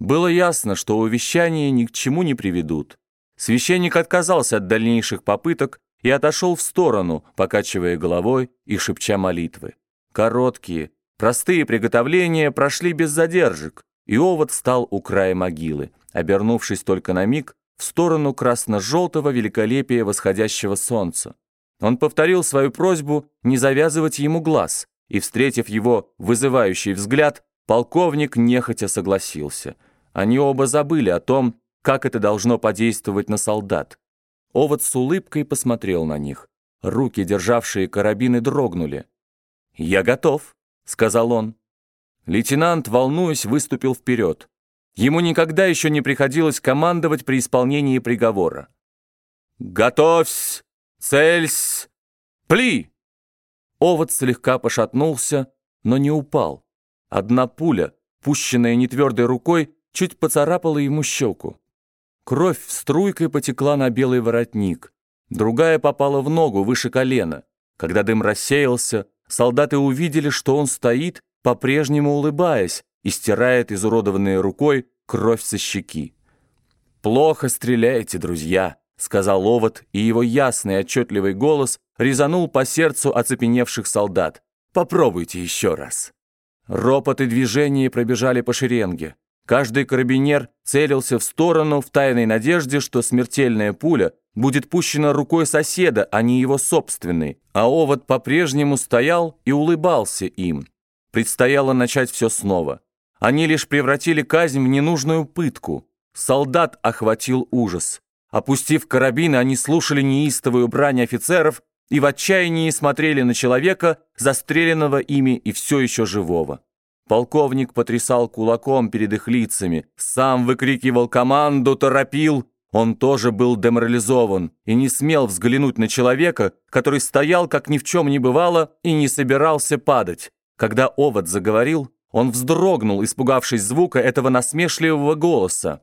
Было ясно, что увещания ни к чему не приведут. Священник отказался от дальнейших попыток и отошел в сторону, покачивая головой и шепча молитвы. Короткие, простые приготовления прошли без задержек, и овод стал у края могилы, обернувшись только на миг в сторону красно-желтого великолепия восходящего солнца. Он повторил свою просьбу не завязывать ему глаз, и, встретив его вызывающий взгляд, полковник нехотя согласился. Они оба забыли о том, как это должно подействовать на солдат. Овод с улыбкой посмотрел на них. Руки, державшие карабины, дрогнули. «Я готов», — сказал он. Лейтенант, волнуясь, выступил вперед. Ему никогда еще не приходилось командовать при исполнении приговора. «Готовься! Цельсь! Пли!» Овод слегка пошатнулся, но не упал. Одна пуля, пущенная нетвердой рукой, чуть поцарапала ему щеку. Кровь струйкой потекла на белый воротник. Другая попала в ногу выше колена. Когда дым рассеялся, солдаты увидели, что он стоит, по-прежнему улыбаясь, и стирает изуродованной рукой кровь со щеки. «Плохо стреляете, друзья», — сказал Овод, и его ясный отчетливый голос резанул по сердцу оцепеневших солдат. «Попробуйте еще раз». Ропот и движения пробежали по шеренге. Каждый карабинер целился в сторону в тайной надежде, что смертельная пуля будет пущена рукой соседа, а не его собственной, а овод по-прежнему стоял и улыбался им. Предстояло начать все снова. Они лишь превратили казнь в ненужную пытку. Солдат охватил ужас. Опустив карабины, они слушали неистовую брань офицеров и в отчаянии смотрели на человека, застреленного ими и все еще живого. Полковник потрясал кулаком перед их лицами, сам выкрикивал команду, торопил. Он тоже был деморализован и не смел взглянуть на человека, который стоял, как ни в чем не бывало, и не собирался падать. Когда овод заговорил, он вздрогнул, испугавшись звука этого насмешливого голоса.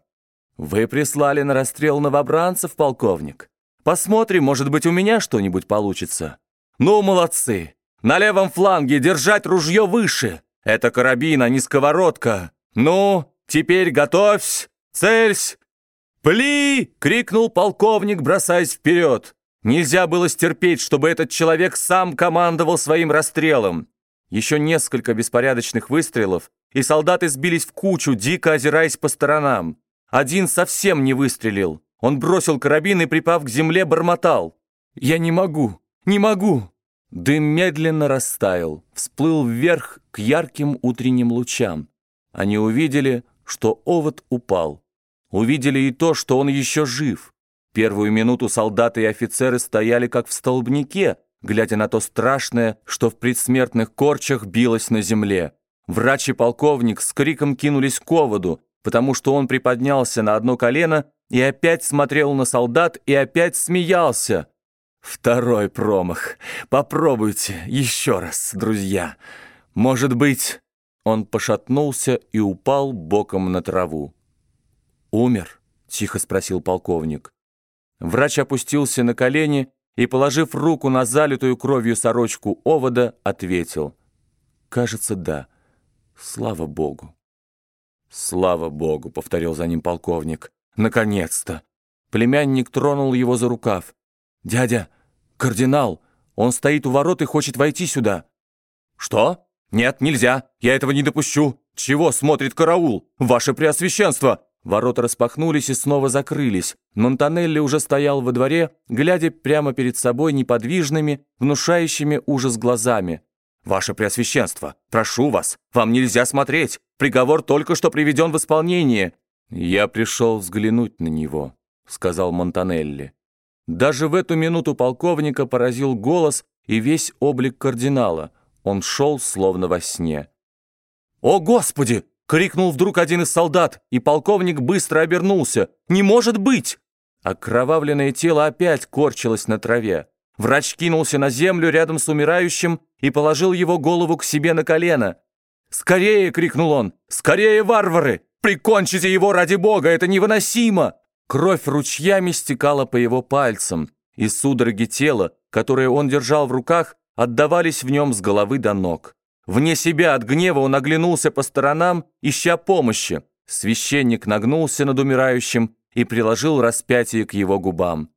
«Вы прислали на расстрел новобранцев, полковник? Посмотрим, может быть, у меня что-нибудь получится. Ну, молодцы! На левом фланге держать ружье выше! Это карабин, а не сковородка! Ну, теперь готовься! Цельсь!» «Пли!» — крикнул полковник, бросаясь вперед. Нельзя было стерпеть, чтобы этот человек сам командовал своим расстрелом. Еще несколько беспорядочных выстрелов, и солдаты сбились в кучу, дико озираясь по сторонам. Один совсем не выстрелил. Он бросил карабин и, припав к земле, бормотал. «Я не могу! Не могу!» Дым медленно растаял, всплыл вверх к ярким утренним лучам. Они увидели, что овод упал. Увидели и то, что он еще жив. Первую минуту солдаты и офицеры стояли как в столбнике, глядя на то страшное, что в предсмертных корчах билось на земле. Врач и полковник с криком кинулись к оводу, потому что он приподнялся на одно колено и опять смотрел на солдат и опять смеялся. Второй промах. Попробуйте еще раз, друзья. Может быть... Он пошатнулся и упал боком на траву. «Умер?» — тихо спросил полковник. Врач опустился на колени и, положив руку на залитую кровью сорочку овода, ответил. «Кажется, да. Слава Богу». «Слава Богу», — повторил за ним полковник. «Наконец-то!» Племянник тронул его за рукав. «Дядя, кардинал, он стоит у ворот и хочет войти сюда». «Что? Нет, нельзя. Я этого не допущу. Чего смотрит караул? Ваше Преосвященство!» Ворота распахнулись и снова закрылись. Монтанелли уже стоял во дворе, глядя прямо перед собой неподвижными, внушающими ужас глазами. «Ваше Преосвященство, прошу вас, вам нельзя смотреть. Приговор только что приведен в исполнение». «Я пришел взглянуть на него», — сказал Монтанелли. Даже в эту минуту полковника поразил голос и весь облик кардинала. Он шел словно во сне. «О, Господи!» Крикнул вдруг один из солдат, и полковник быстро обернулся. «Не может быть!» Окровавленное тело опять корчилось на траве. Врач кинулся на землю рядом с умирающим и положил его голову к себе на колено. «Скорее!» — крикнул он. «Скорее, варвары! Прикончите его ради бога! Это невыносимо!» Кровь ручьями стекала по его пальцам, и судороги тела, которые он держал в руках, отдавались в нем с головы до ног. Вне себя от гнева он оглянулся по сторонам, ища помощи. Священник нагнулся над умирающим и приложил распятие к его губам.